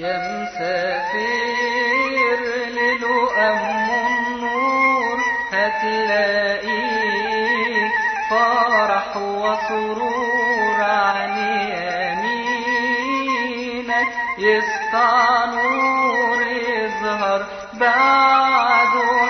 يا مسافر للؤم النور هتلاقيك فرح وسرور عن يمينك. يسطع نور يظهر بعده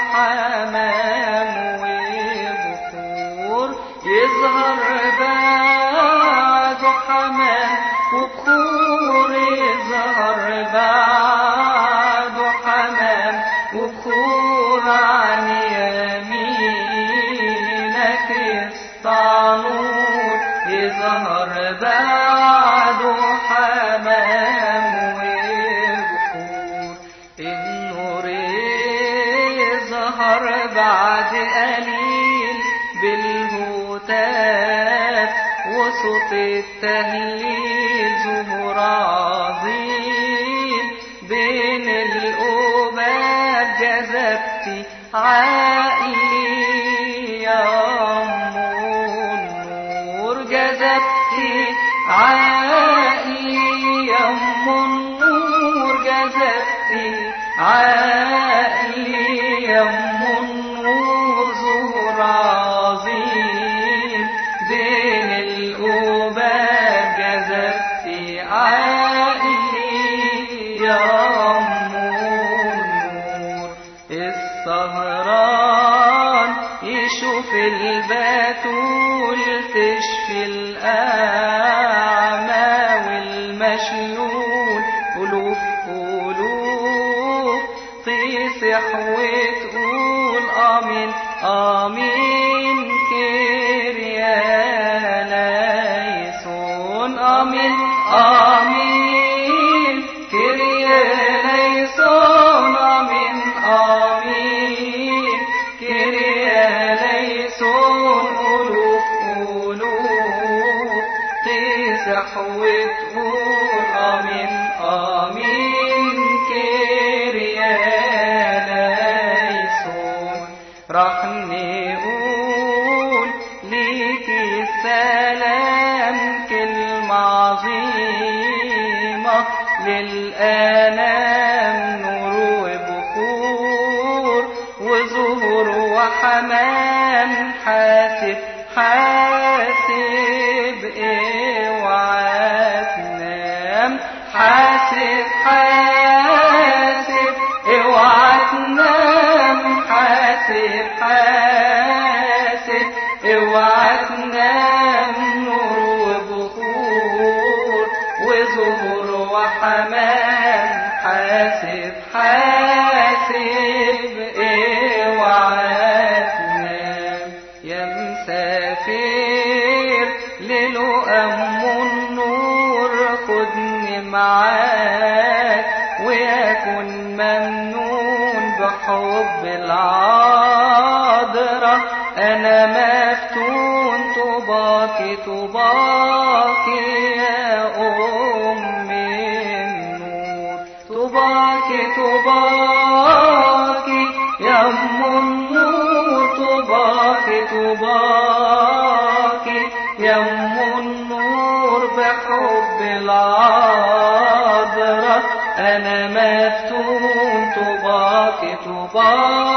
بالهتاف وصوت التهليل زهور عظيم بين الأباب جذبتي عقلي يا أم النور. جذبتي عقلي يا أم النور. جذبتي عقلي يا أم ألوف ألوف تصح وتقول آمين. آمين. كريا ليسون آمين آمين. كريا ليسون ألوف ألوف آمين آمين. عظيمة للآلام نور وبخور وزهور وحمام حاسب حاسب اوعى تنام حاسب حاسب اوعى تنام حاسب حاسب اوعى تنام حاسب حاسب اوعى تنام يا مسافر للؤم النور خدني معاك ويكن ممنون بحب العذراء. أنا مفتون طباكي طباكي يا ام النور بحب العذراء. أنا مفتون طباكي طباكي